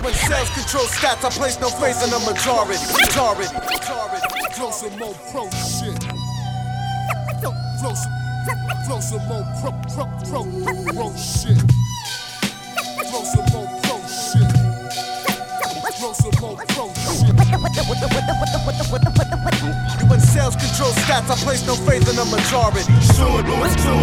When sales control stats, I place no faith in the majority. Majority. Majority. Flow some more pro shit. Flow some, flow some more pro, pro, pro, pro shit. Flow some more pro shit. Flow some more pro shit. When sales control stats, I place no faith in the majority. Soon, soon,